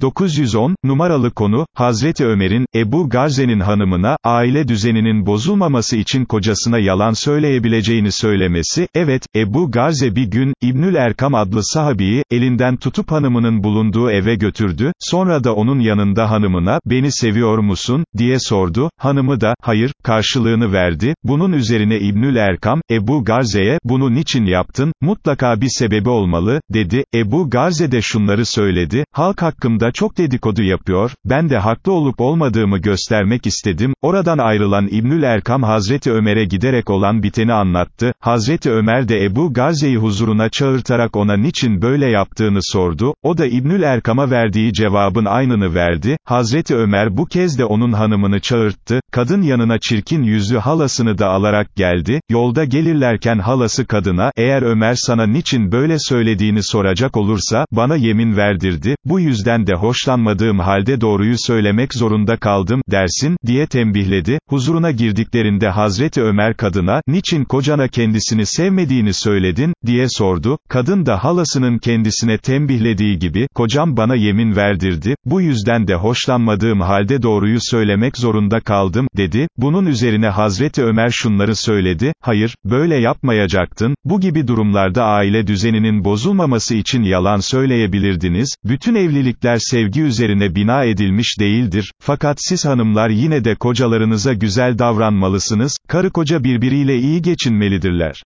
910, numaralı konu, Hazreti Ömer'in, Ebu Garze'nin hanımına, aile düzeninin bozulmaması için kocasına yalan söyleyebileceğini söylemesi, evet, Ebu Garze bir gün, İbnül Erkam adlı sahabiyi, elinden tutup hanımının bulunduğu eve götürdü, sonra da onun yanında hanımına, beni seviyor musun, diye sordu, hanımı da, hayır, karşılığını verdi, bunun üzerine İbnül Erkam, Ebu Garze'ye, bunu niçin yaptın, mutlaka bir sebebi olmalı, dedi, Ebu Garze de şunları söyledi, halk hakkımda çok dedikodu yapıyor, ben de haklı olup olmadığımı göstermek istedim, oradan ayrılan İbnül Erkam Hazreti Ömer'e giderek olan biteni anlattı, Hazreti Ömer de Ebu Garze'yi huzuruna çağırtarak ona niçin böyle yaptığını sordu, o da İbnül Erkam'a verdiği cevabın aynını verdi, Hazreti Ömer bu kez de onun hanımını çağırttı, kadın yanına çirkin yüzlü halasını da alarak geldi, yolda gelirlerken halası kadına, eğer Ömer sana niçin böyle söylediğini soracak olursa, bana yemin verdirdi, bu yüzden de hoşlanmadığım halde doğruyu söylemek zorunda kaldım, dersin, diye tembihledi, huzuruna girdiklerinde Hazreti Ömer kadına, niçin kocana kendisini sevmediğini söyledin, diye sordu, kadın da halasının kendisine tembihlediği gibi, kocam bana yemin verdirdi, bu yüzden de hoşlanmadığım halde doğruyu söylemek zorunda kaldım, dedi, bunun üzerine Hazreti Ömer şunları söyledi, hayır, böyle yapmayacaktın, bu gibi durumlarda aile düzeninin bozulmaması için yalan söyleyebilirdiniz, bütün evlilikler sevgi üzerine bina edilmiş değildir, fakat siz hanımlar yine de kocalarınıza güzel davranmalısınız, karı koca birbiriyle iyi geçinmelidirler.